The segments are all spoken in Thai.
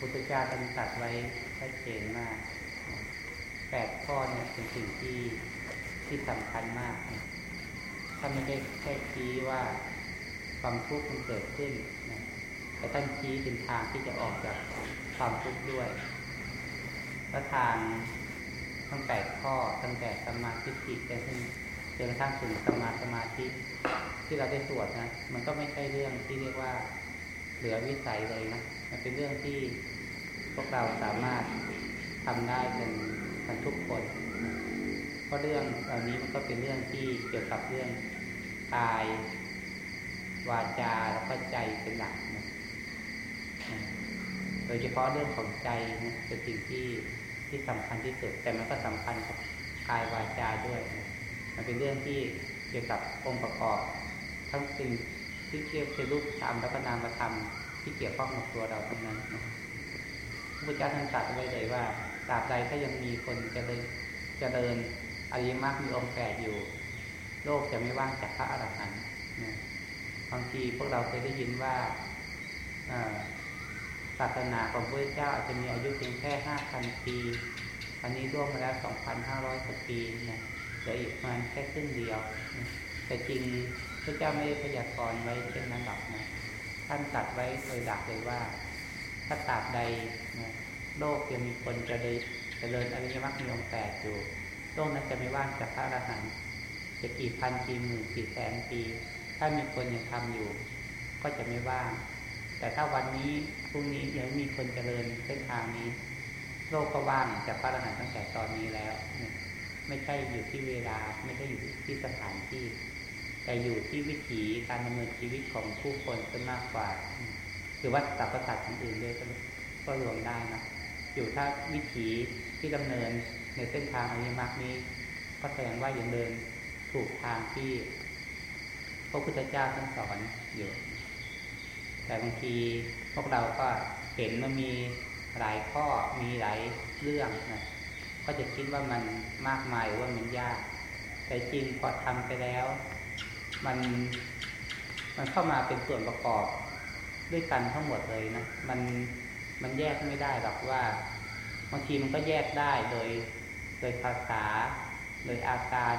พุทธเจ้าท่านตัดไว้ชัดเจนมากแปดข้อเนี่ยเป็นสิ่งที่ที่สำคัญมากท่านไม่ได้แค่ชี้ว่าความทุกข์มันเกิดขึ้นนะแต่ท่านชี้เป็นทางที่จะออกจากความทุกข์ด้วยและทางทั้งแปดข้อตั้งแต่สมาธิิจนถึงจนกระทั่งถึงสมาสมาธิที่เราได้สวดนะ มันก็ไม่ใช่เรื่องที่เรียกว่า เหลือวิสัยเลยนะ มันเป็นเรื่องที่พวกเราสามารถทำได้กันกันทุกคนเพราะเรื่องเหล่านี้มันก็เป็นเรื่องที่เกี่ยวกับเรื่องกาย วาจาแล้วก็ใจเป็นหลักนะโดยเฉพาะเรื่องของใจนะเป็นสิ่งที่ที่สำคัญที่สุด แต่มันก็สำคัญกับกายวาจาด้วยนะมันเป็นเรื่องที่เกี่ยวกับองค์ประกอบทั้งสิ่ง ที่เกี่ยวกับรูปธรรมแล้วก็นามธรรมที่เกี่ยวข้องกับตัวเราทั้งนั้นนะพระพุทธเจ้าท่านตรัสไว้เลยว่าตราบใดถ้ายังมีคนจะเดินจะเดินอริยมรรคมีองค์แปดอยู่ โลกจะไม่ว่างจากพระอรหันต์นะบางทีพวกเราเคยได้ยินว่าศาสนาของพระเจ้าอาจจะมีอายุเพียงแค่ห้าพันปี อันนี้ร่วมมาแล้วสองพันห้าร้อยกว่าปีนะเหลืออีกประมาณแค่ครึ่งเดียว แต่จริง พระเจ้าไม่ได้พยากรณ์ไว้เช่นนั้นหรอกนะท่านตัดไว้โดยดักเลยว่า ถ้าตราบใดนะโลกยังมีคนจะได้จริญอริยมรรคมีองค์แปดอยู่โลกนั้นจะไม่ว่างจากพระอรหันต์จะกี่พันกี่หมื่นกี่แสนปี ถ้ามีคนยังทำอยู่ ก็จะไม่ว่าง แต่ถ้าวันนี้พรุ่งนี้ยังมีคนเจริญเส้นทางนี้ โลกก็ว่างจากพระอรหันต์ตั้งแต่ตอนนี้แล้ว ไม่ใช่อยู่ที่เวลาไม่ใช่อยู่ที่สถานที่ แต่อยู่ที่วิถีการดำเนินชีวิตของผู้คนจะมากกว่าหรือว่าสรรพสัตว์อื่นด้วยก็รวมได้นะอยู่ถ้าวิถีที่ดำเนินในเส้นทางอริยมรรคนี้ ก็แสดงว่ายังเดินถูกทางที่พระพุทธเจ้าท่านสอนอยู่แต่บางทีพวกเราก็เห็นมันมีหลายข้อมีหลายเรื่องนะก็จะคิดว่ามันมากมายว่ามันยาก แต่จริงพอทำไปแล้ว มันมันเข้ามาเป็นส่วนประกอบด้วยกันทั้งหมดเลยนะมันมันแยกไม่ได้หรอกว่าบางทีมันก็แยกได้โดยโดยภาษา โดยอาการ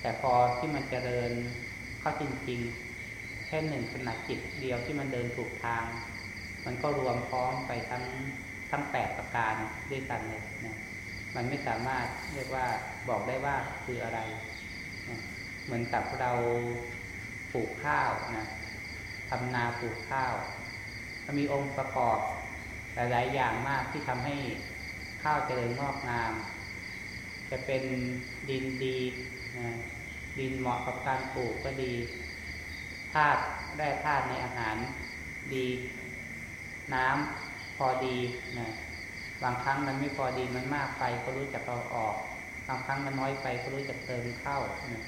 แต่พอที่มันจเจริญเข้าจริงๆ แค่หนึ่งขณะจิตเดียวที่มันเดินถูกทาง มันก็รวมพร้อมไปทั้งทั้งแปดประการด้วยกันเลยนะมันไม่สามารถเรียกว่าบอกได้ว่าคืออะไร เหมือนกับเราปลูกข้าวนะทำนาปลูกข้าวมันมีองค์ประกอบหลายๆอย่างมากที่ทำให้ข้าวเจริญงอกงาม จะเป็นดินดีนะดินเหมาะกับการปลูกก็ดีธาตุแร่ธาตุในอาหารดี น้ำพอดีนะบางครั้งมันไม่พอดีมันมากไปก็รู้จักเราออก บางครั้งมันน้อยไปก็รู้จักเติมเข้านะ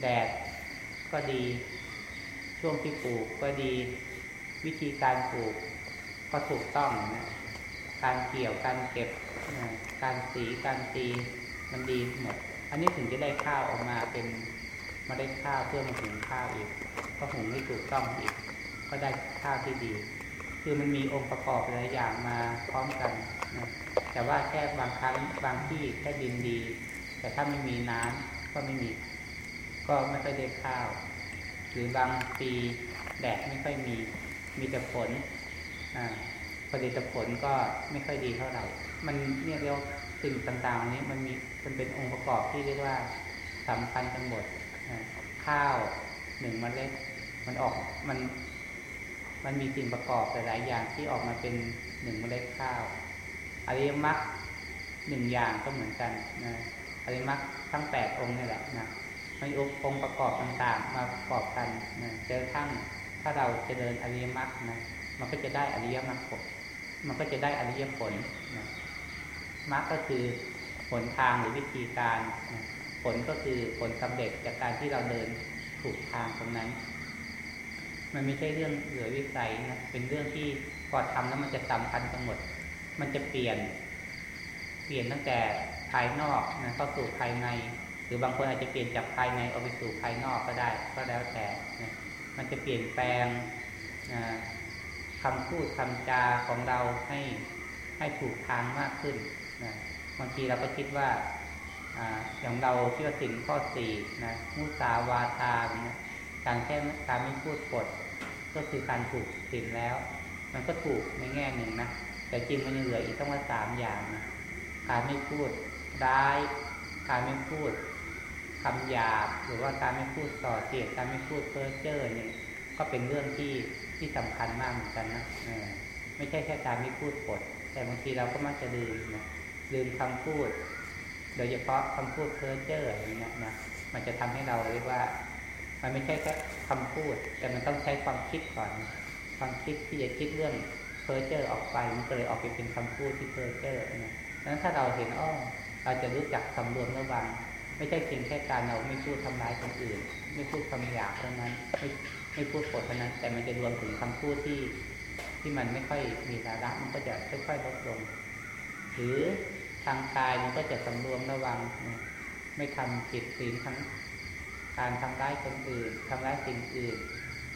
แดดก็ดี ช่วงที่ปลูกก็ดี วิธีการปลูกก็ถูกต้องนะ การเกี่ยวการเก็บนะการสีการตีมันดีหมด อันนี้ถึงจะได้ข้าวออกมาเป็นมาได้ข้าวเพื่อมาหุงข้าวอีก ก็หุงให้ถูกต้องอีก ก็ได้ข้าวที่ดี คือมันมีองค์ประกอบหลายอย่างมาพร้อมกันนะแต่ว่าแค่บางครั้งบางที่แค่ดินดี แต่ถ้าไม่มีน้ำก็ไม่มี ก็ไม่ค่อยได้ข้าว หรือบางปีแดดไม่ค่อยมีมีแต่ฝนผลิตผลก็ไม่ค่อยดีเท่าไหร่ มันเนี่ยเรียกสิ่งต่างๆนี้มันมีมันเป็นองค์ประกอบที่เรียกว่าสำคัญทั้งหมดข้าวหนึ่งมเมล็ดมันออกมันมันมีสิ่งประกอบหลายๆอย่างที่ออกมาเป็นหนึ่งเมล็ดข้าวอริยมรรคหนึ่งอย่างก็เหมือนกันนะอริยมรรคทั้งแปดองค์นี่แหละนะ มันองค์ประกอบต่างๆ มาประกอบกันนะเจอทั้งถ้าเราจะเดินอริยมรรคนะมันก็จะได้อริยมรรคผลมันก็จะได้อริยผลนะมรรคก็คือผลทางหรือวิธีการนะผลก็คือผลสำเร็จจากการที่เราเดินถูกทางตรงนั้น มันไม่ใช่เรื่องเหลือวิสัยนะเป็นเรื่องที่พอทำแล้วมันจะสำคัญทั้งหมด มันจะเปลี่ยน เปลี่ยนตั้งแต่ภายนอกนะเข้าสู่ภายใน หรือบางคนอาจจะเปลี่ยนจากภายในออกไปสู่ภายนอกก็ได้ ก็แล้วแต่นะมันจะเปลี่ยนแปลงนะขำพูดคำจาของเราให้ให้ถูกทางมากขึ้นนะบางทีเราก็คิดว่าอย่างเราเชื่อสิ่งข้อสี่นะมุสาวาทานี่ยการแค่การไม่พูดปด ก็คือการถูกสิ่งแล้ว มันก็ถูกในแง่หนึ่งนะแต่จริงมันยังเหลืออีกต้องว่าสามอย่างนะการไม่พูดร้าย การไม่พูด คำหยาบหรือว่าการไม่พูดส่อเสียดการไม่พูดเพ้อเจ้อเนี่ย ก็เป็นเรื่องที่ที่สำคัญมากเหมือนกันนะไม่ใช่แค่การไม่พูดปด แต่บางทีเราก็มักจะลืมนะลืมคำพูด โดยเฉพาะคำพูดเพ้อเจ้ออย่างเงี้ยนะมันจะทำให้เราเรียกว่า มันไม่ใช่แค่คำพูด แต่มันต้องใช้ความคิดก่อน ความคิดที่จะคิดเรื่องเพ้อเจ้อออกไปมันก็เลยออกไปเป็นคำพูดที่เพ้อเจ้อนะดังนั้นถ้าเราเห็นอ้อเราจะรู้จักสำรวมระวัง ไม่ใช่เพียงแค่การเราไม่พูดทำร้ายคนอื่น ไม่พูดคำหยาบเท่านั้นไม่ไม่พูดปดเท่านั้น แต่มันจะรวมถึงคำพูดที่ที่มันไม่ค่อยมีสาระมันก็จะค่อยๆลดลง หรือทางกายมันก็จะสำรวมระวัง ไม่ทำผิดศีลทั้งการทำร้ายคนอื่นทำร้ายสิ่งอื่น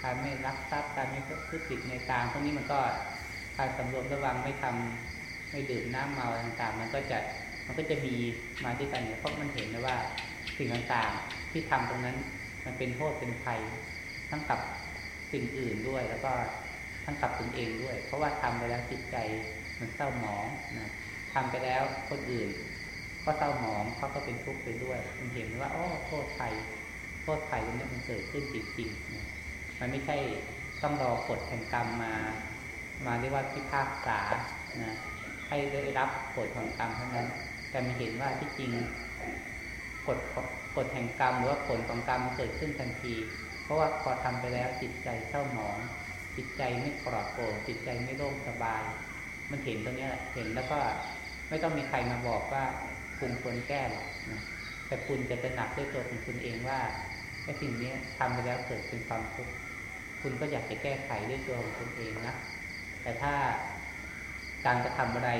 การไม่รักทรัพย์การไม่พูดผิดในการพวกนี้มันก็การสำรวมระวังไม่ทำไม่ดื่มน้ำเมาต่างๆ มันก็จะ มันก็จะมีมาที่กันเนี่ยเพราะมันเห็นนะว่าสิ่งต่างๆที่ทำตรงนั้น มันเป็นโทษเป็นภัยทั้งกับสิ่งอื่นด้วย แล้วก็ทั้งกับตนเองด้วย เพราะว่าทำไปแล้วจิตใจมันเศร้าหมองนะทำไปแล้วคนอื่น ก็เศร้าหมองเขาก็เป็นทุกข์ไปด้วย มันเห็นว่าอ๋อโทษภัยโทษภัยตรงนี้มันเกิดขึ้นจริงๆนะมันไม่ใช่ต้องรอกฎแห่งกรรมมา มาเรียกว่าพิพากษานะให้ได้รับกฎของกรรมเท่านั้น แต่มันเห็นว่าที่จริงกฎกฎแห่งกรรมหรือว่าผลของกรรมมันเกิดขึ้นทันที เพราะว่าพอทำไปแล้วจิตใจเศร้าหมอง จิตใจไม่ปลอดโปร่งจิตใจไม่โล่งสบาย มันเห็นตรงนี้แหละเห็นแล้วก็ไม่ต้องมีใครมาบอกว่าคุณควรแก้หรอกนะแต่คุณจะตระหนักด้วยตัวของคุณเองว่าไอ้สิ่งนี้ทำไปแล้วเกิดเป็นความทุกข์คุณก็อยากจะแก้ไขด้วยตัวของคุณเองนะแต่ถ้าการกระทำอะไร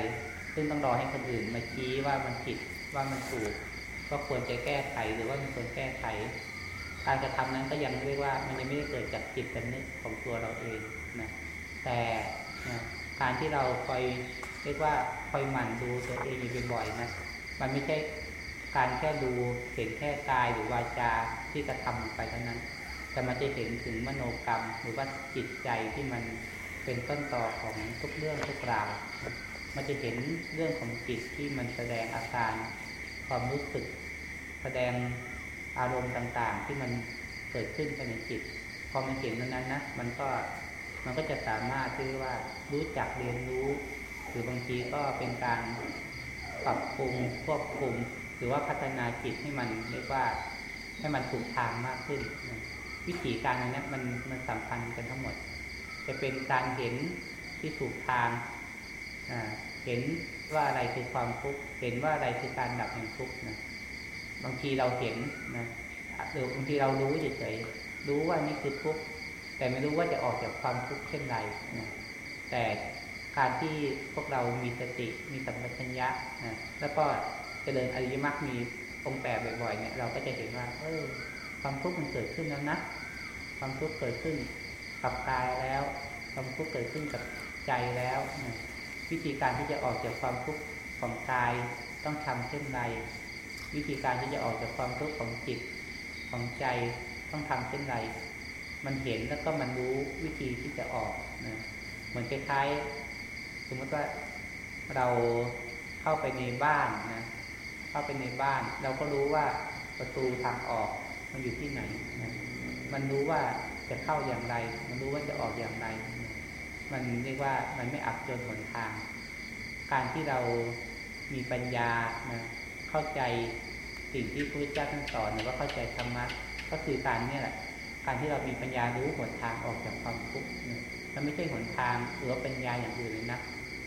ซึ่งต้องรอให้คนอื่นมาชี้ว่ามันผิดว่ามันถูกก็ควรจะแก้ไขหรือว่ามันควรแก้ไข การกระทำนั้นก็ยังเรียกว่ามันยังไม่ได้เกิดจากจิตสำนึกของตัวเราเองนะแต่นะการที่เราคอยเรียกว่าคอยหมั่นดูตัวเองอยู่บ่อยๆนะมันไม่ใช่การแค่ดูเห็นแค่กายหรือวาจาที่กระทำไปเท่านั้น แต่มันจะเห็นถึงมโนกรรม หรือว่าจิตใจที่มันเป็นต้นต่อของทุกเรื่องทุกราว มันจะเห็นเรื่องของจิตที่มันแสดงอาการความรู้สึก แสดงอารมณ์ต่างๆ ที่มันเกิดขึ้นภายในจิต พอมันเห็นนั้นนะมันก็มันก็จะสามารถที่ว่ารู้จักเรียนรู้ หรือบางทีก็เป็นการปรับปรุงควบคุม หรือว่าพัฒนาจิตให้มันเรียกว่าให้มันถูกทางมากขึ้น วิธีการนั้นมันมันสัมพันธ์กันทั้งหมด จะเป็นการเห็นที่ถูกทาง เห็นว่าอะไรคือความทุกข์เห็นว่าอะไรคือการดับแห่งทุกข์นะบางทีเราเห็นนะหรือบางทีเรารู้เฉยๆรู้ว่านี่คือทุกข์แต่ไม่รู้ว่าจะออกจากความทุกข์เช่นไรนะแต่การที่พวกเรามีสติมีสัมปชัญญะนะแล้วก็เจริญอริยมรรคมีองค์แปดบ่อยๆเนี่ยเราก็จะเห็นว่า เออ ความทุกข์มันเกิดขึ้นแล้วนะความทุกข์เกิดขึ้นกับกายแล้ว ความทุกข์เกิดขึ้นกับใจแล้วนะ วิธีการที่จะออกจากความทุกข์ของกายต้องทำเช่นไรวิธีการที่จะออกจากความทุกข์ของจิตของใจต้องทำเช่นไรมันเห็นแล้วก็มันรู้วิธีที่จะออกนะเหมือนคล้ายๆสมมติว่าเราเข้าไปในบ้านนะเข้าไปในบ้าน เราก็รู้ว่าประตูทางออกมันอยู่ที่ไหนนะมันรู้ว่าจะเข้าอย่างไร มันรู้ว่าจะออกอย่างไร มันเรียกว่ามันไม่อับจนหนทาง การที่เรามีปัญญานะเข้าใจสิ่งที่พระพุทธเจ้าท่านสอนหรือว่าเข้าใจธรรมะก็คือการนี่แหละ การที่เรามีปัญญารู้หนทางออกจากความทุกข์มันไม่ใช่หนทางหรือปัญญาอย่างอื่นเลยนะ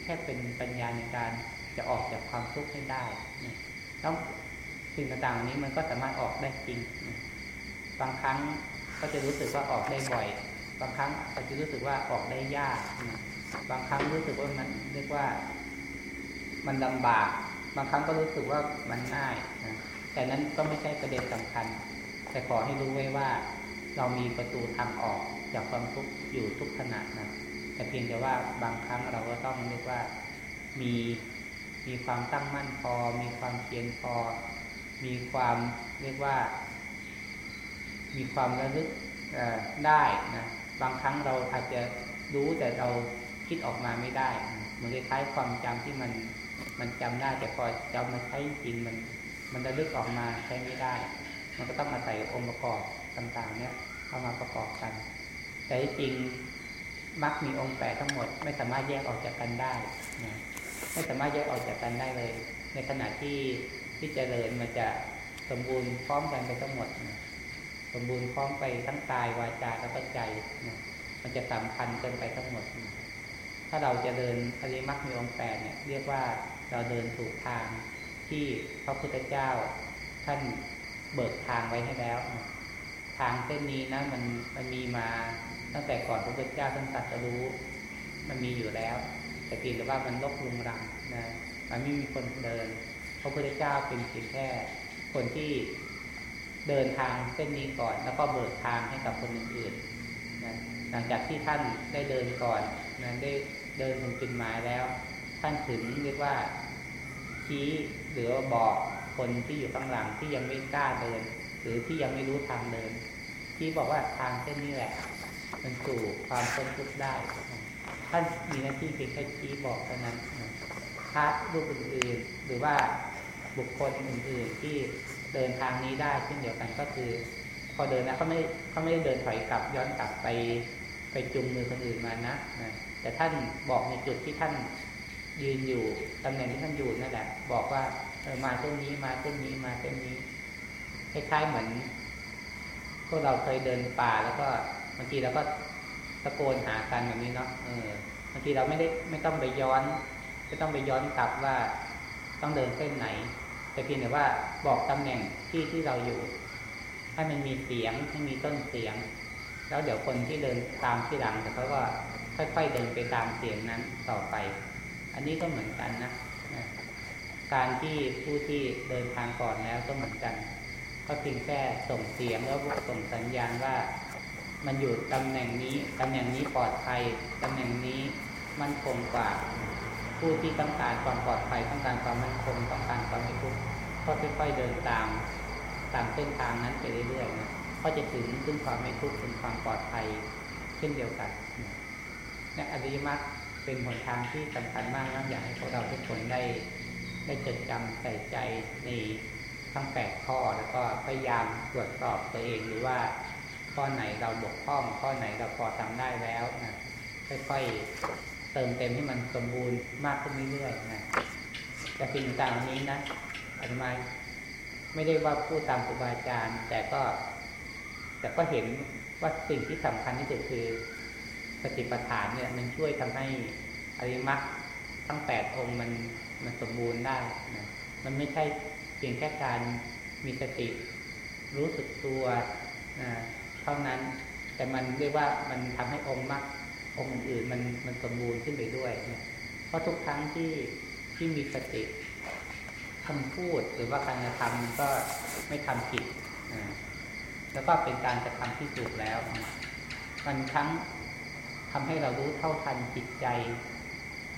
แค่เป็นปัญญาในการจะออกจากความทุกข์ให้ได้ต้องสิ่งต่างๆนี้มันก็สามารถออกได้จริงบางครั้งก็จะรู้สึกว่าออกได้บ่อย บางครั้งอาจจะรู้สึกว่าออกได้ยากนะบางครั้งรู้สึกว่ามันเรียกว่า มันลำบาก บางครั้งก็รู้สึกว่ามันง่ายนะแต่นั้นก็ไม่ใช่ประเด็นสำคัญ แต่ขอให้รู้ไว้ว่า เรามีประตูทางออกจากความทุกข์อยู่ทุกขณะนะแต่เพียงแต่ว่าบางครั้งเราก็ต้องเรียกว่ามีมีความตั้งมั่นพอ มีความเพียรพอ มีความเรียกว่า มีความระลึกได้นะ บางครั้งเราอาจจะรู้แต่เราคิดออกมาไม่ได้เหมือนคล้ายๆความจำที่มันมันจำได้แต่พอจำมาใช้จริงมันมันระลึกออกมาใช้ไม่ได้ มันก็ต้องอาศัยองค์ประกอบต่างๆ เนี่ยเข้ามาประกอบกัน แต่จริงมักมีองค์แปดทั้งหมด ไม่สามารถแยกออกจากกันได้นะไม่สามารถแยกออกจากกันได้เลย ในขณะที่ที่จเจริญมันจะสมบูรณ์พร้อมกันไปทั้งหมดนะ สมบูรณ์พร้อมไปทั้งกายวาจาและก็ใจนะมันจะสำคัญเกินไปทั้งหมดนะถ้าเราจะเดินอริมักมีองแปดเนี่ย เรียกว่าเราเดินถูกทางที่พระพุทธเจ้าท่านเบิกทางไว้ให้แล้ว ทางเส้นนี้นะมันมันมีมาตั้งแต่ก่อนพระพุทธเจ้าท่านตรัสรู้ มันมีอยู่แล้ว แต่เพียงแต่ว่ามันลกลุงรังนะมันไม่มีคนเดิน พระพุทธเจ้าเป็นเพียงแค่คนที่ เดินทางเส้นนี้ก่อน แล้วก็เบิกทางให้กับคนอื่นๆนะหลังจากที่ท่านได้เดินก่อนนะได้เดินถึงจุดหมายแล้ว ท่านถึงเรียกว่าชี้หรือบอกคนที่อยู่ข้างหลังที่ยังไม่กล้าเดิน หรือที่ยังไม่รู้ทางเดิน ที่บอกว่าทางเส้นนี้แหละ มันสู่ความพ้นทุกข์ได้ ท่านมีหน้าที่เพียงแค่ชี้บอกเท่านั้นพระรูปอื่นๆหรือว่าบุคคลอื่นๆที่ เดินทางนี้ได้เช่นเดียวกันก็คือ พอเดินนะเขาไม่เขาไม่ได้เดินถอยกลับย้อนกลับไปไปจุงมือคนอื่นมานะนะแต่ท่านบอกในจุดที่ท่านยืนอยู่ตำแหน่งที่ท่านอยู่นั่นแหละ บอกว่าเออมาเส้นนี้มาเส้นนี้มาเส้นนี้คล้ายๆเหมือนพวกเราเคยเดินป่าแล้วก็บางทีเราก็ตะโกนหากันแบบนี้เนาะเออบางทีเราไม่ได้ไม่ต้องไปย้อนไม่ต้องไปย้อนกลับว่าต้องเดินเส้นไหน แต่เพียงแต่ว่าบอกตำแหน่งที่ที่เราอยู่ ให้มันมีเสียงให้มีต้นเสียง แล้วเดี๋ยวคนที่เดินตามที่หลังแต่เขาก็ค่อย ๆเดินไปตามเสียงนั้นต่อไป อันนี้ก็เหมือนกันนะการที่ผู้ที่เดินทางก่อนแล้วก็เหมือนกัน ก็เพียงแค่ส่งเสียงแล้วส่งสัญญาณว่า มันอยู่ตำแหน่งนี้ตำแหน่งนี้ปลอดภัยตำแหน่งนี้มันคงกว่า ผู้ที่ต้องการความปลอดภัยต้องการความมั่นคงต้องการความไม่ทุกข์ก็ค่อยๆเดินตามตามเส้นทางนั้นไปเรื่อยๆนะก็จะถึงซึ่งความไม่ทุกข์ถึงความปลอดภัยเช่นเดียวกันเนี่ยอริยมรรคเป็นหนทางที่สำคัญมากนะอยากให้พวกเราทุกคนได้ได้จดจำใส่ใจในทั้งแปดข้อแล้วก็พยายามตรวจสอบตัวเองหรือว่าข้อไหนเราบกพร่องข้อไหนเราพอทำได้แล้วนะค่อยๆ เติมเต็มให้มันสมบูรณ์มากขึ้นเรื่อยๆนะแต่สิ่งต่างๆนี้นะอาจจะมาไม่ได้ว่าพูดตามครูบาอาจารย์ แต่ก็ แต่ก็เห็นว่าสิ่งที่สำคัญที่สุดคือสติปัฏฐานเนี่ย มันช่วยทำให้อริมักทั้งแปดองค์มันมันสมบูรณ์ได้นะมันไม่ใช่เพียงแค่การมีสติ รู้สึกตัวนะเท่านั้น แต่มันเรียกว่ามันทำให้องค์มรรค องค์อื่นมันมันสมบูรณ์ขึ้นไปด้วยนะเพราะทุกครั้งที่ที่มีสติคำพูดหรือว่าการกระทำมันก็ไม่ทำผิดนะแล้วก็เป็นการกระทำที่ถูกแล้ว มันทั้งทำให้เรารู้เท่าทันจิตใจ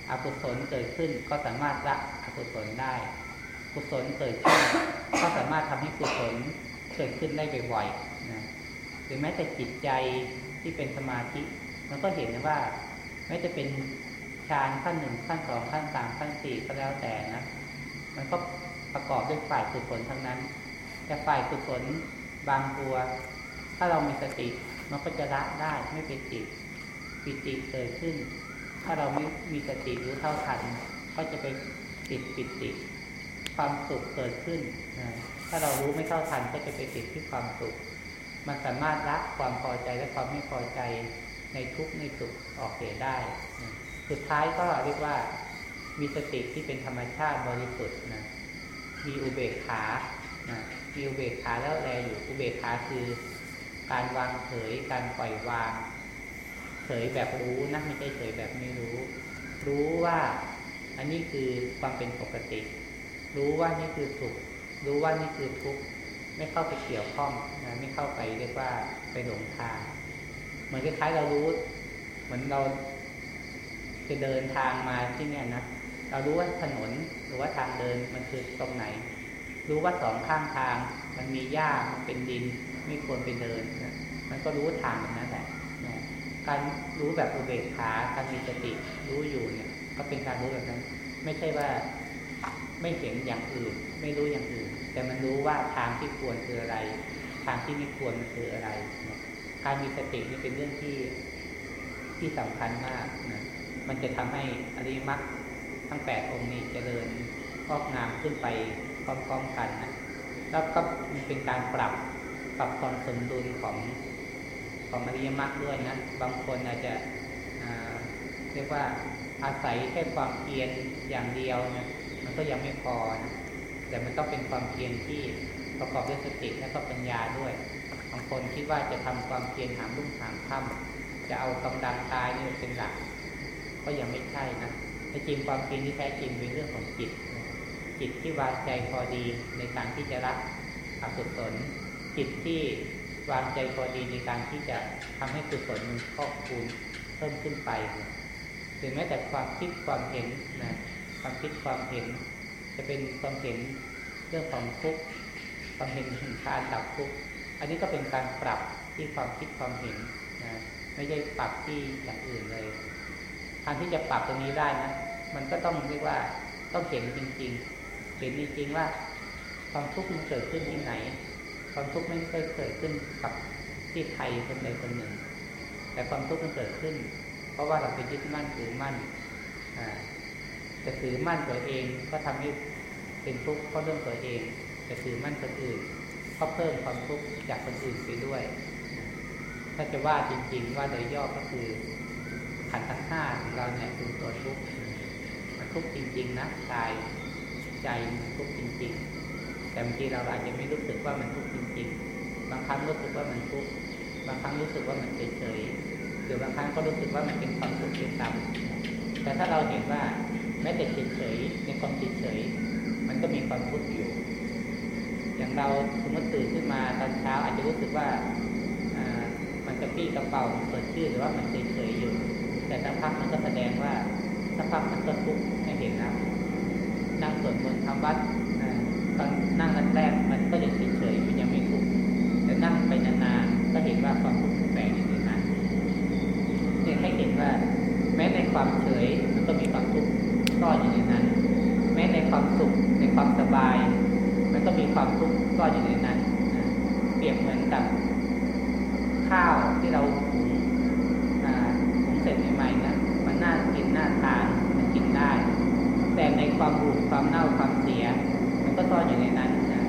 อกุศลเกิดขึ้นก็สามารถละอกุศลได้ กุศลเกิดขึ้น ก็สามารถทำให้กุศลเกิดขึ้นได้บ่อยๆนะหรือแม้แต่จิตใจที่เป็นสมาธิ มันก็เห็นว่าแม้จะเป็นฌานขั้นหนึ่งขั้นสองขั้นสามขั้นสี่ก็แล้วแต่นะ มันก็ประกอบด้วยฝ่ายกุศลทั้งนั้น แต่ฝ่ายกุศลบางตัว ถ้าเรามีสติมันก็จะละได้ไม่เป็นจิตปิติเกิดขึ้น ถ้าเราไม่มีสติรู้เท่าทัน ก็จะไปติดปิติความสุขเกิดขึ้นถ้าเรารู้ไม่เท่าทันก็จะไปติดที่ความสุข มันสามารถละความพอใจและความไม่พอใจ ในทุกในสุขออกเสียได้ สุดท้ายก็เรียกว่ามีสติที่เป็นธรรมชาติบริสุทธิ์นะมีอุเบกขานะมีอุเบกขาแล้วแลอยู่อุเบกขาคือการวางเฉยการปล่อยวางเฉยแบบรู้นะไม่ใช่เฉยแบบไม่รู้ รู้ว่าอันนี้คือความเป็นปกติ รู้ว่านี่คือสุขรู้ว่านี่คือทุกข์ไม่เข้าไปเกี่ยวข้องนะไม่เข้าไปเรียกว่าไปหลงทาง เหมือนคล้ายๆเรารู้ เหมือนเราจะเดินทางมาที่เนี่ยนะเรารู้ว่าถนนหรือว่าทางเดินมันคือตรงไหน รู้ว่าสองข้างทาง มันมีหญ้ามันเป็นดิน ไม่ควรไปเดินนะมันก็รู้ทางแบบนั้นแหละนะการรู้แบบอุเบกขาการมีสติรู้อยู่เนี่ย ก็เป็นการรู้แบบนั้น ไม่ใช่ว่าไม่เห็นอย่างอื่น ไม่รู้อย่างอื่น แต่มันรู้ว่าทางที่ควรคืออะไร ทางที่ไม่ควรคืออะไรนะ การมีสตินี่เป็นเรื่องที่ที่สำคัญมากนะมันจะทำให้อริมักทั้งแปดองค์นี้เจริญงอกงามขึ้นไปพร้อมๆกันนะแล้วก็มันเป็นการปรับปรับความสมดุลของของอริยมรรคด้วยนะบางคนอาจจะเรียกว่าอาศัยแค่ความเพียรอย่างเดียวนะมันก็ยังไม่พอนะแต่มันต้องเป็นความเพียรที่ประกอบด้วยสติและก็ปัญญาด้วยางคนคิดว่าจะทำความเพียรหามรุ่งหามค่ำจะเอากำลังกายนี่เป็นหลัก ก็ยังไม่ใช่นะแต่จริงความเพียรที่แท้จริงเป็นเรื่องของจิต จิตที่วางใจพอดีในการที่จะรับอกุศลจิตที่วางใจพอดีในการที่จะทำให้กุศลมันครอบคูณเพิ่มขึ้นไปถึงแม้แต่ความคิดความเห็นนะความคิดความเห็น จะเป็นความเห็นเรื่องของทุกข์ความเห็นถึงการดับทุกข์ อันนี้ก็เป็นการปรับที่ความคิดความเห็นนะไม่ใช่ปรับที่อย่างอื่นเลยการที่จะปรับตรงนี้ได้นะมันก็ต้องเรียกว่าต้องเห็นจริง ๆ เห็นจริงๆว่า ความทุกข์มันเกิดขึ้นที่ไหน ความทุกข์ไม่เคยเกิดขึ้นกับที่ใครคนใดคนหนึ่ง แต่ความทุกข์มันเกิดขึ้น เพราะว่าเราไปยึดมั่นถือมั่นจะถือมั่นตัวเองก็ทำให้เป็นทุกข์เพราะเรื่องตัวเองจะถือมั่นคนอื่น ก็เพิ่มความทุกข์จากคนอื่นไปด้วย ถ้าจะว่าจริง ๆ ว่าโดยย่อก็คือขันธ์ทั้งห้าของเราเนี่ยคือตัวทุกข์มันทุกข์จริง ๆนะกายใจมันทุกข์จริง ๆ แต่บางทีเราอาจจะไม่รู้สึกว่ามันทุกข์จริง ๆ บางครั้งรู้สึกว่ามันทุกข์บางครั้งรู้สึกว่ามันเฉยๆหรือบางครั้งก็รู้สึกว่ามันเป็นความสุขที่ต่ำแต่ถ้าเราเห็นว่าแม้แต่เฉยๆในความเฉยๆมันก็มีความทุกข์อยู่ อย่างเราสมมติตื่นขึ้นมาตอนเช้าอาจจะรู้สึกว่ามันกระปี้กระเป๋าสดชื่นหรือว่ามันเฉยๆอยู่ แต่สักพักมันก็แสดงว่าสักพักมันก็ทุกข์ให้เห็นนะนั่งสวดมนต์ทำวัดตอนนั่งแรกมันก็ยังเฉยๆมันยังไม่ทุกข์แต่นั่งไปนานๆก็เห็นว่าความทุกข์แฝงอยู่ในนั้นเนี่ยให้เห็นว่า แม้ในความเฉยมันก็มีความทุกข์ซ่อนอยู่ในนั้น แม้ในความสุขในความสบาย ความทุกข์ซ่อนอยู่ในนั้นเปรียบเหมือนกับข้าวที่เราหุงเสร็จใหม่ๆนะมันน่ากินน่าทานมันกินได้ แต่ในความบูดความเน่าความเสีย มันก็ซ่อนอยู่ในนั้นนะ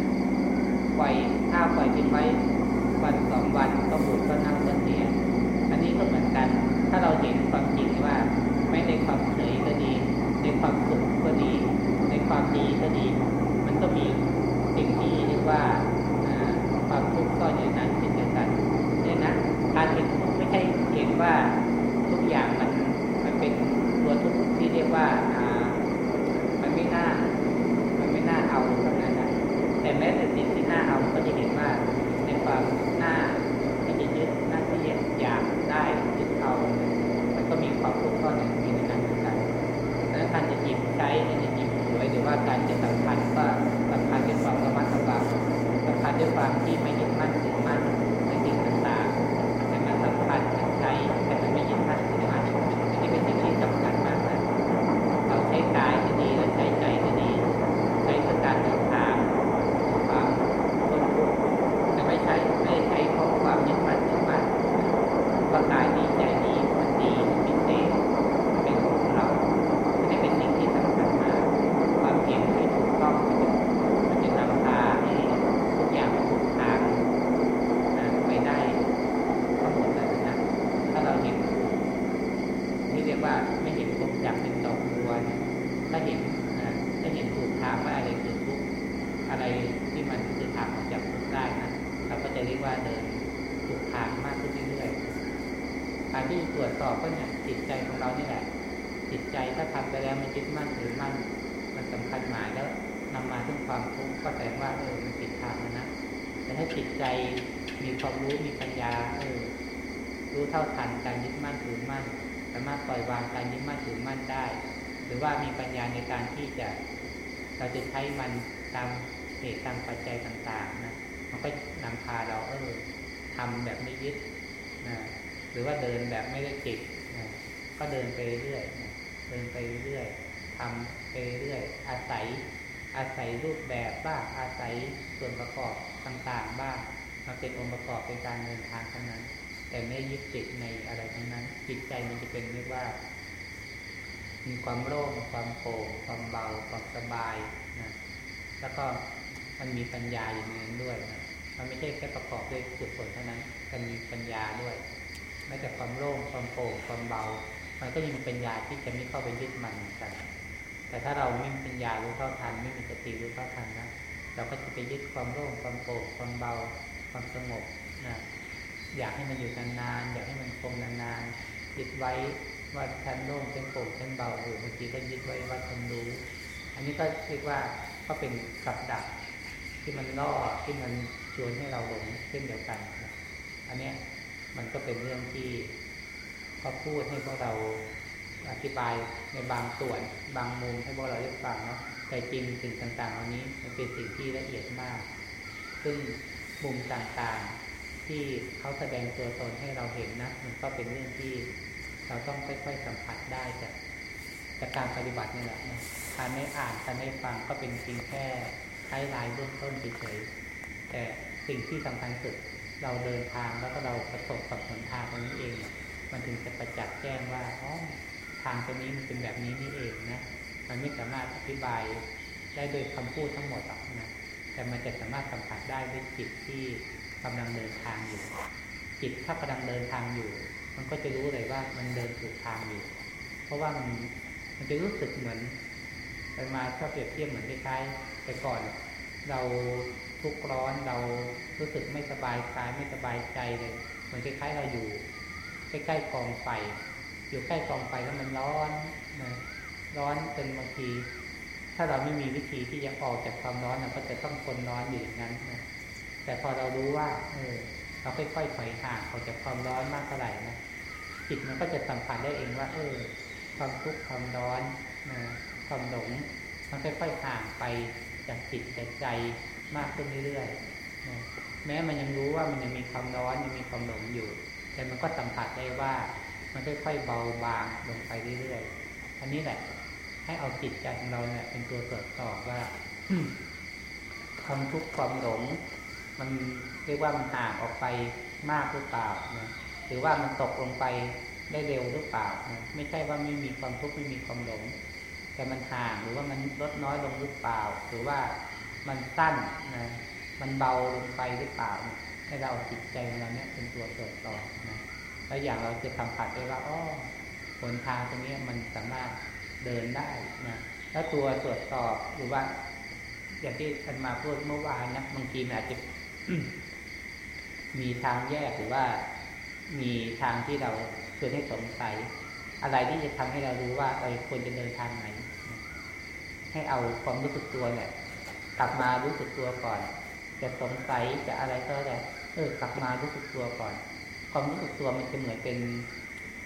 ปล่อยข้าวปล่อยทิ้งไว้วันสองวันก็บูดก็เน่าก็เสีย อันนี้ก็เหมือนกัน ถ้าเราเห็นความจริงว่าไม่ในความเฉยก็ดี ในความสุขก็ดี ในความดีก็ดี มันก็มีสิ่งที่เรียกว่าความทุกข์ซ่อนอยู่ในนั้นเช่นเดียวกันเนี่ยนะการเห็นทุกข์ไม่ใช่เห็นว่าทุกอย่างมันมันเป็นตัวทุกข์ที่เรียกว่าอ่ามันไม่น่า มันไม่น่าเอาเท่านั้นนะแต่แม้แต่สิ่งที่น่าเอาก็จะเห็นว่าในความน่าที่จะยึดน่าที่อยากได้ยึดเอา มันก็มีความทุกข์ก้อนหนึ่งมีในนั้นเหมือนกันดังนั้นการจะหยิบ ใช้การจะหยิบหวยหรือว่าการจะสัมพันธ์ว่าสัมพันธ์ด้วยความระมัดระวังสัมพันธ์ด้วยความที่ไม่ยึดมั่นถือมั่นในสิ่งต่างๆแต่มันสำคัญมันใช้แต่มันไม่ยึดมั่นถือมั่นอันนี้เป็นสิ่งที่สำคัญมากนะเราใช้กายก็ดีและใช้ใจก็ดี ใช้เพื่อการเดินทางความพ้นทุกข์แต่ไม่ใช่ไม่ได้ใช้เพราะความยึดมั่นถือมั่นว่ากายดีใจดีมันดีพิเศษเป็นของเราอันนี้เป็นสิ่งที่สำคัญมากความเพียรที่ถูกต้องมันจะนำพาให้ทุกอย่างถูกทางไปได้ทั้งหมดเลยนะถ้าเราเห็นที่เรียกว่าไม่เห็นกลมจับเป็นดอกบัวถ้าเห็นนะถ้าเห็นถูกทางว่าอะไรคือทุกข์อะไรที่มันคือทางของจับทุกข์ได้นะเราก็จะเรียกว่าเดินถูกทางมากขึ้นเรื่อยๆ การที่ตรวจสอบก็เนี่ยจิตใจของเรานี่แหละ จิตใจถ้าทำไปแล้วมันยึดมั่นถือมั่น มันสำคัญหมายแล้วนำมาถึงความทุกข์ก็แสดงว่าเออมันผิดทางแล้วนะ แต่ถ้าจิตใจมีความรู้มีปัญญาเออรู้เท่าทันการยึดมั่นถือมั่น สามารถปล่อยวางการยึดมั่นถือมั่นได้ หรือว่ามีปัญญาในการที่จะ เราจะใช้มันตามเหตุตามปัจจัยต่างๆนะมันก็นำพาเราเออทำแบบไม่ยึดนะ หรือว่าเดินแบบไม่ได้จิตก็เดินไปเรื่อยเดินไปเรื่อยทำไปเรื่อยอาศัย อาศัยรูปแบบบ้างอาศัยส่วนประกอบต่างๆบ้างมาเป็นองค์ประกอบเป็นการเดินทางเท่านั้น แต่ไม่ยึดติดในอะไรทั้งนั้น จิตใจมันจะเป็นเรียกว่า มีความโล่งความโปร่งความเบาความสบายนะแล้วก็มันมีปัญญาอยู่ในนั้นด้วยนะมันไม่ใช่แค่ประกอบด้วยจุดผลเท่านั้นมันมีปัญญาด้วย แม้แต่ความโล่งความโปร่งความเบา มันก็ยังมีปัญญาที่จะไม่เข้าไปยึดมันเหมือนกัน แต่ถ้าเราไม่มีปัญญารู้เท่าทันไม่มีสติรู้เท่าทันนะเราก็จะไปยึดความโล่งความโปร่งความเบา ความสงบนะอยากให้มันอยู่นานๆอยากให้มันคงนานๆยึดไว้ว่าฉันโล่งฉันโปร่งฉันเบาหรือบางทีก็ยึดไว้ว่าฉันรู้ อันนี้ก็เรียกว่าก็เป็นกับดักที่มันล่อที่มันชวนให้เราหลงเช่นเดียวกัน อันเนี้ย มันก็เป็นเรื่องที่เขาพูดให้พวกเราอธิบายในบางส่วน บางมุมให้พวกเราได้ฟังเนาะแต่จริงสิ่งต่างๆเหล่านี้มันเป็นสิ่งที่ละเอียดมาก ซึ่งมุมต่างๆที่เขาแสดงตัวตนให้เราเห็นนะมันก็เป็นเรื่องที่เราต้องค่อยๆสัมผัสได้จากจากการปฏิบัตินี่แหละนะการได้อ่านการได้ฟังก็เป็นเพียงแค่ใช้ลายเบื้องต้นเฉยๆแต่สิ่งที่สำคัญสุด เราเดินทางแล้วก็เราประสบกับหนทางตรงนี้เอง มันถึงจะประจักษ์แจ้งว่าอ๋อทางตรงนี้มันเป็นแบบนี้นี่เองนะมันไม่สามารถอธิบายได้โดยคำพูดทั้งหมดหรอกนะแต่มันจะสามารถสัมผัสได้ด้วยจิตที่กำลังเดินทางอยู่ จิตถ้ากำลังเดินทางอยู่ มันก็จะรู้เลยว่ามันเดินถูกทางอยู่ เพราะว่ามันมันจะรู้สึกเหมือนไปมาถ้าเปรียบเทียบเหมือนคล้ายๆแต่ก่อนเรา ทุกข์ร้อนเรารู้สึกไม่สบายกายไม่สบายใจเลยเหมือนคล้ายๆเราอยู่ใกล้ๆกองไฟ อยู่ใกล้กองไฟแล้วมันร้อนนะร้อนจนบางที ถ้าเราไม่มีวิธีที่จะออกจากความร้อนเราก็จะต้องทนร้อนอยู่อย่างนั้นนะแต่พอเรารู้ว่า เออ เราค่อยๆถอยห่างออกจากความร้อนมากเท่าไหร่นะจิตมันก็จะสัมผัสได้เองว่า เออ ความทุกข์ความร้อนนะความหลงมันค่อยๆห่างไปจากจิตจากใจ มากขึ้นเรื่อยๆนะแม้มันยังรู้ว่ามันยังมีความร้อนยังมีความหลงอยู่ แต่มันก็สัมผัสได้ว่ามันค่อยๆเบาบางลงไปเรื่อยๆอันนี้แหละ ให้เอาจิตใจของเราเนี่ย เป็นตัวตรวจสอบว่าความทุกข์ความหลง มันเรียกว่ามันห่างออกไปมากหรือเปล่านะหรือว่ามันตกลงไปได้เร็วหรือเปล่านะไม่ใช่ว่าไม่มีความทุกข์ไม่มีความหลง แต่มันห่างหรือว่ามันลดน้อยลงหรือเปล่า หรือว่า มันสั้นนะมันเบาลงไปหรือเปล่า ให้เราจิตใจของเราเนี่ยเป็นตัวตรวจสอบนะแล้วอย่างเราจะสัมผัสได้ว่าอ๋อหนทางตรงนี้มันสามารถเดินได้นะแล้วตัวตรวจสอบหรือว่า อย่างที่ท่านมาพูดเมื่อวานนะบางทีมันอาจจะมีทางแยกหรือว่ามีทางที่เราชวนให้สงสัย อะไรที่จะทำให้เรารู้ว่าเราควรจะเดินทางไหน ให้เอาความรู้สึกตัวเนี่ย กลับมารู้สึกตัวก่อน จะสงสัยจะอะไรก็ได้เออกลับมารู้สึกตัวก่อน ความรู้สึกตัวมันจะเหมือนเป็น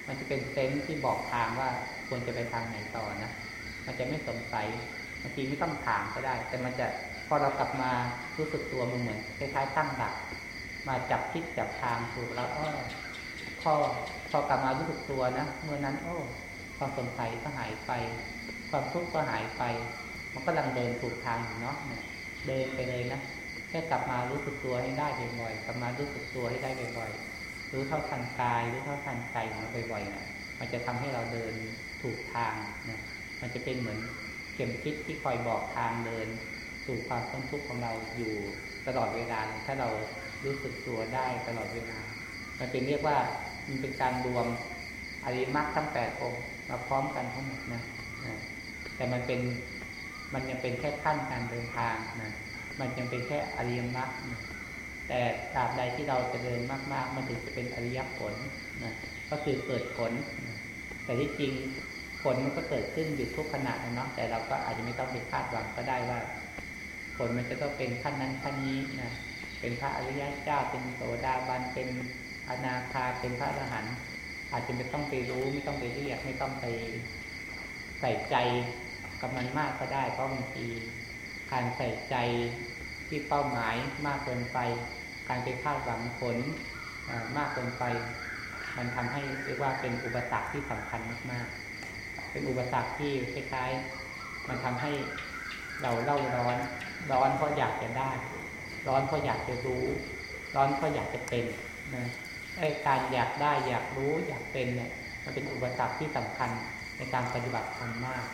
มันจะเป็นเซนที่บอกทางว่าควรจะไปทางไหนต่อนะมันจะไม่สงสัยบางทีไม่ต้องถามก็ได้ แต่มันจะพอเรากลับมารู้สึกตัวมันเหมือนคล้ายๆตั้งหลักมาจับทิศจับทางถูกแล้วอ้อพอพอกลับมารู้สึกตัวนะเมื่อนั้น โอ้ความสงสัยก็หายไป ความทุกข์ก็หายไป มันก็กำลังเดินถูกทางอยู่เนาะเดินไปเลยนะแค่กลับมารู้สึกตัวให้ได้บ่อยๆกลับมารู้สึกตัวให้ได้บ่อยๆรู้เท่าทันกายรู้เท่าทันใจของเราบ่อยๆนะมันจะทำให้เราเดินถูกทางนะมันจะเป็นเหมือนเข็มทิศที่คอยบอกทางเดิน สู่ความพ้นทุกข์ของเราอยู่ตลอดเวลา ถ้าเรารู้สึกตัวได้ตลอดเวลา มันเป็นเรียกว่ามันเป็นการรวมอริมักทั้งแปดองค์มาพร้อมกันทั้งหมดนะแต่มันเป็น มันยังเป็นแค่ขั้นการเดินทางนะมันยังเป็นแค่อริยมรรคนะแต่ตราบใดที่เราจะเดินมาก ๆ มันถึงจะเป็นอริยผลนะก็คือเกิดผลนะแต่ที่จริงผลมันก็เกิดขึ้นอยู่ทุกขณะนะเนาะแต่เราก็อาจจะไม่ต้องไปคาดหวังก็ได้ว่า ผลมันจะต้องเป็นขั้นนั้นขั้นนี้นะเป็นพระอริยเจ้าเป็นโสดาบันเป็นอนาคาเป็นพระอรหันต์อาจจะไม่ต้องไปรู้ ไม่ต้องไปเรียกไม่ต้องไปใส่ใจ กับมันมากก็ได้เพราะบางทีการใส่ใจที่เป้าหมายมากเกินไป การไปคาดหวังผลมากเกินไป มันทำให้เรียกว่าเป็นอุปสรรคที่สำคัญมากๆ เป็นอุปสรรคที่คล้ายๆ มันทำให้เราเล่าร้อน ร้อนเพราะอยากจะได้ ร้อนเพราะอยากจะรู้ ร้อนเพราะอยากจะเป็นนะไอ้การอยากได้อยากรู้อยากเป็นเนี่ยมันเป็นอุปสรรคที่สำคัญในการปฏิบัติธรรมมาก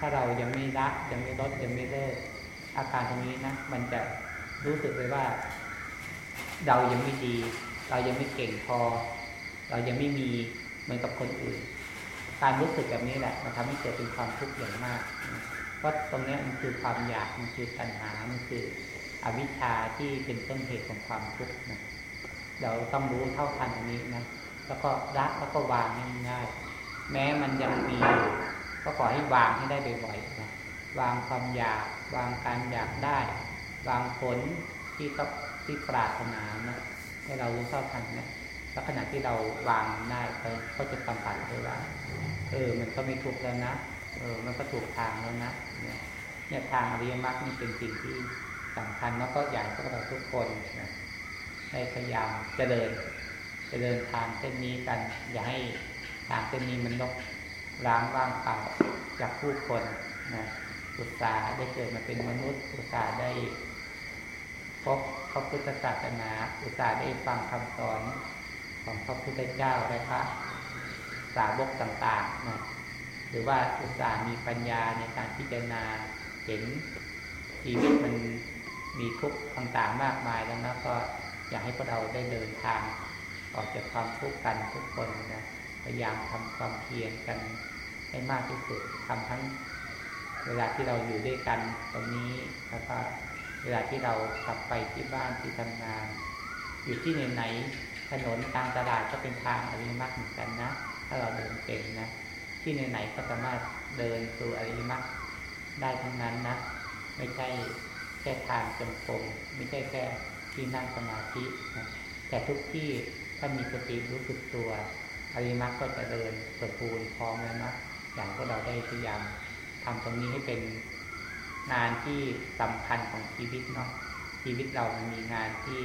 ถ้าเรายังไม่ละยังไม่ลดยังไม่เลิกอาการตรงนี้นะมันจะรู้สึกเลยว่า เรายังไม่ดี เรายังไม่เก่งพอ เรายังไม่มีเหมือนกับคนอื่น การรู้สึกแบบนี้แหละมันทำให้เกิดเป็นความทุกข์อย่างมากเพราะตรงนี้มันคือความอยากมันคือปัญหามันคืออวิชชาที่เป็นต้นเหตุของความทุกข์นะเราต้องรู้เท่าทันตรงนี้นะแล้วก็ละแล้วก็วางง่ายๆแม้มันยังมีอยู่ ก็ขอให้วางให้ได้บ่อยๆนะวางความอยาก วางการอยากได้ วางผลที่ก็ที่ปรารถนานะให้เรารู้เท่าทันนะแล้วขณะที่เราวางได้ก็จะสัมผัสได้ว่าเออ มันก็ไม่ทุกข์แล้วนะเออ มันก็ถูกทางแล้วนะเนี่ยเนี่ยทางอริยมรรคนี่เป็นสิ่งที่สำคัญแล้วก็อยากให้พวกเราทุกคนนะได้พยายามเจริญจะเดินทางเส้นนี้กัน อย่าให้ทางเส้นนี้มันลก ล้างว่างเปล่าจากผู้คนนะอุตสาได้เกิดมาเป็นมนุษย์ อุตสาได้พบพระพุทธศาสนา อุตสาได้ฟังคำสอนของพระพุทธเจ้าและพระสาวกต่างๆนะหรือว่าอุตสามีปัญญาในการพิจารณาเห็นชีวิตมันมีทุกข์ต่างๆมากมายแล้วนะก็อยากให้พวกเราได้เดินทางออกจากความทุกข์กันทุกคนนะพยายามทำความเพียรกัน ให้มากที่สุดทำทั้งเวลาที่เราอยู่ด้วยกันตรงนี้แล้วก็เวลาที่เรากลับไปที่บ้านที่ทำงาน อยู่ที่ไหนไหนถนนทางตลาดก็เป็นทางอริยมรรคเหมือนกันนะ ถ้าเราเดินเป็นนะ ที่ไหนไหนก็สามารถเดินสู่อริยมรรคได้ทั้งนั้นนะ ไม่ใช่แค่ทางจงกรมไม่ใช่แค่ที่นั่งสมาธินะแต่ทุกที่ถ้ามีสติรู้สึกตัวอริมักก็จะเดินสมบูรณ์พร้อมแล้วนะ อย่างพวกเราได้พยายามทำตรงนี้ให้เป็นงานที่สำคัญของชีวิตเนาะชีวิตเรามันมีงานที่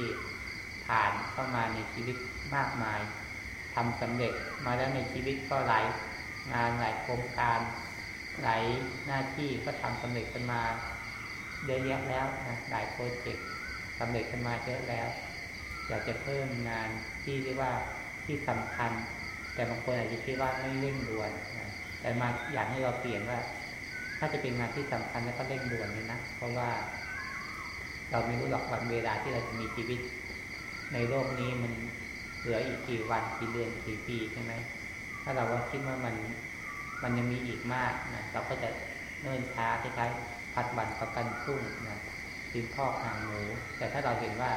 ผ่านเข้ามาในชีวิตมากมายทำสำเร็จมาแล้วในชีวิตก็หลายงานหลายโครงการหลายหน้าที่ก็ทำสำเร็จกันมาเยอะแยะแล้วนะหลายโปรเจกต์สำเร็จกันมาเยอะแล้ว อยากจะเพิ่มงานที่เรียกว่าที่สำคัญ แต่บางคนอาจจะคิดว่าไม่เร่งด่วน แต่มาอยากให้เราเปลี่ยนว่า ถ้าจะเป็นงานที่สำคัญแล้วก็เร่งด่วนเลยนะ เพราะว่าเราไม่รู้หรอกวันเวลาที่เราจะมีชีวิต ในโลกนี้มันเหลืออีกกี่วันกี่เดือนกี่ปีใช่ไหมถ้าเราว่าคิดว่ามันมันยังมีอีกมากนะเราก็จะเนิ่นช้าคล้ายๆพัดวันประกันพรุ่งนะินพ่อหางหมูแต่ถ้าเราเห็นว่า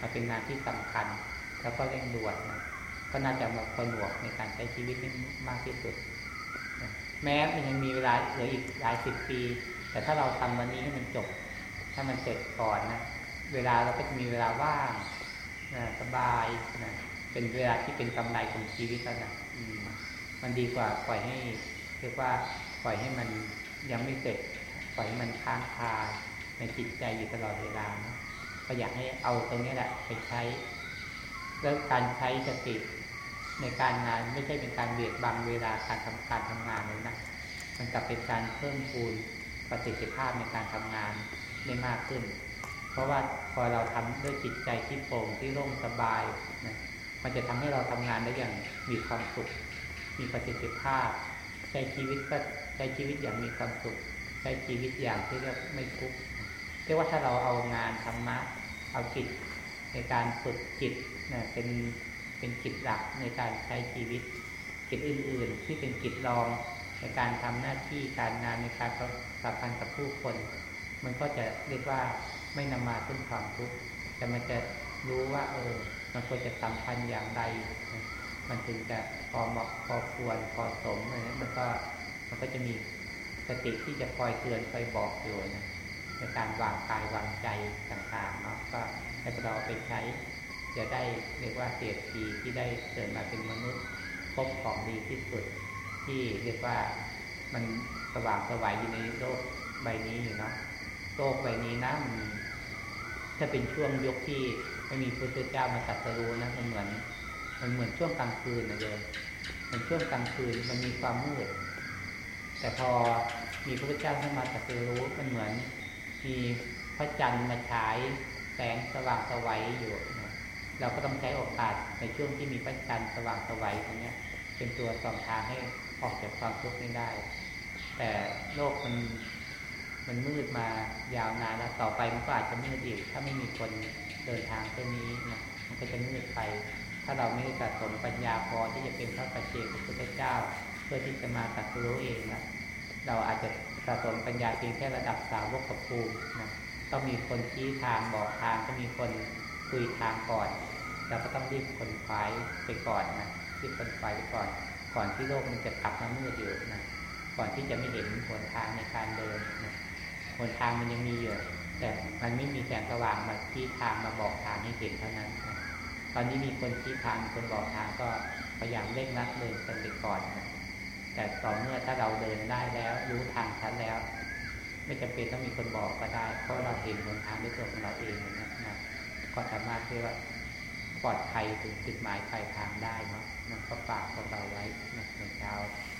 มันเป็นงานที่สำคัญ แล้วก็เร่งด่วนนะก็น่าจะมาคอยหนวกในการใช้ชีวิตนี้มากที่สุด แม้มันยังมีเวลาเหลืออีกหลายสิบปี แต่ถ้าเราทำวันนี้ให้มันจบ ถ้ามันเสร็จก่อนนะเวลาเราก็จะมีเวลาว่างนะสบายนะเป็นเวลาที่เป็นกำไรของชีวิตแล้วนะมันดีกว่าปล่อยให้เรียกว่าปล่อยให้มันยังไม่เสร็จปล่อยให้มันค้างคาในจิตใจอยู่ตลอดเวลานะก็อยากให้เอาตรงนี้แหละไปใช้ แล้วการใช้สติ ในการงานไม่ใช่เป็นการเบียดบังเวลาการทำการทำงานเลยนะ มันกลับเป็นการเพิ่มพูนประสิทธิภาพในการทำงานได้มากขึ้น เพราะว่าพอเราทำด้วยจิตใจที่โปร่งที่โล่งสบายนะมันจะทำให้เราทำงานได้อย่างมีความสุข มีประสิทธิภาพใช้ชีวิตก็ใช้ชีวิตอย่างมีความสุขใช้ชีวิตอย่างที่เรียกไม่ทุกข์เรียกว่าถ้าเราเอางานธรรมะเอาจิตในการฝึกจิตนะเป็น เป็นจิตหลักในการใช้ชีวิตจิตอื่น ๆ ที่เป็นจิตรองในการทำหน้าที่การงานในการสัมพันธ์กับผู้คน มันก็จะเรียกว่าไม่นำมาซึ่งความทุกข์แต่มันจะรู้ว่า เออ มันควรจะสัมพันธ์อย่างไรมันถึงจะพอเหมาะพอควรพอสมอะไรนี้มันก็มันก็จะมีสติที่จะคอยเตือนคอยบอกอยู่นะในการวางกายวางใจต่างๆเนาะก็ให้เราไปใช้ จะได้เรียกว่าเสียทีที่ได้เกิดมาเป็นมนุษย์พบของดีที่สุด ที่เรียกว่ามันสว่างสวายอยู่ในโลกใบนี้อยู่เนาะโลกใบนี้นะมันถ้าเป็นช่วงยุคที่ไม่มีพระพุทธเจ้ามาตรัสรู้นะมันเหมือน มันเหมือนช่วงกลางคืนนะเลยมันช่วงกลางคืนมันมีความมืด แต่พอมีพระพุทธเจ้าขึ้นมาตรัสรู้มันเหมือนมีพระจันทร์มาฉายแสงสว่างสวัยอยู่ เราก็ต้องใช้โอกาสในช่วงที่มีพระจันทร์สว่างสวัยตรงนี้เป็นตัวส่องทางให้ออกจากความทุกข์นี้ได้ แต่โลกมันมันมืดมายาวนานแล้วต่อไปมันก็อาจจะมืดอีก ถ้าไม่มีคนเดินทางเส้นนี้นะมันก็จะมืดไป ถ้าเราไม่ได้สะสมปัญญาพอที่จะเป็นพระปัจเจกพุทธเจ้า เพื่อที่จะมาตรัสรู้เองนะเราอาจจะสะสมปัญญาเพียงแค่ระดับสาวกกับภูมินะต้องมีคนชี้ทางบอกทางก็มีคน คุยทางก่อน เราก็ต้องรีบคนควายไปก่อนนะรีบคนควายไปก่อน ก่อนที่โลกมันจะกลับมามืดอยู่นะก่อนที่จะไม่เห็นหนทางในการเดินนะหนทางมันยังมีอยู่แต่มันไม่มีแสงสว่างมาชี้ทางมาบอกทางให้เห็นเท่านั้นนะตอนนี้มีคนชี้ทางคนบอกทางก็พยายามเร่งรัดเดินกันไปก่อนนะแต่ต่อเมื่อถ้าเราเดินได้แล้วรู้ทางชัดแล้ว ไม่จำเป็นต้องมีคนบอกก็ได้ เพราะเราเห็นหนทางด้วยตัวของเราเองนะนะ ก็สามารถที่ว่าปลอดภัยถึงจุดหมายปลายทางได้เนาะนก็ฝากพวกเราไว้นะในเช้า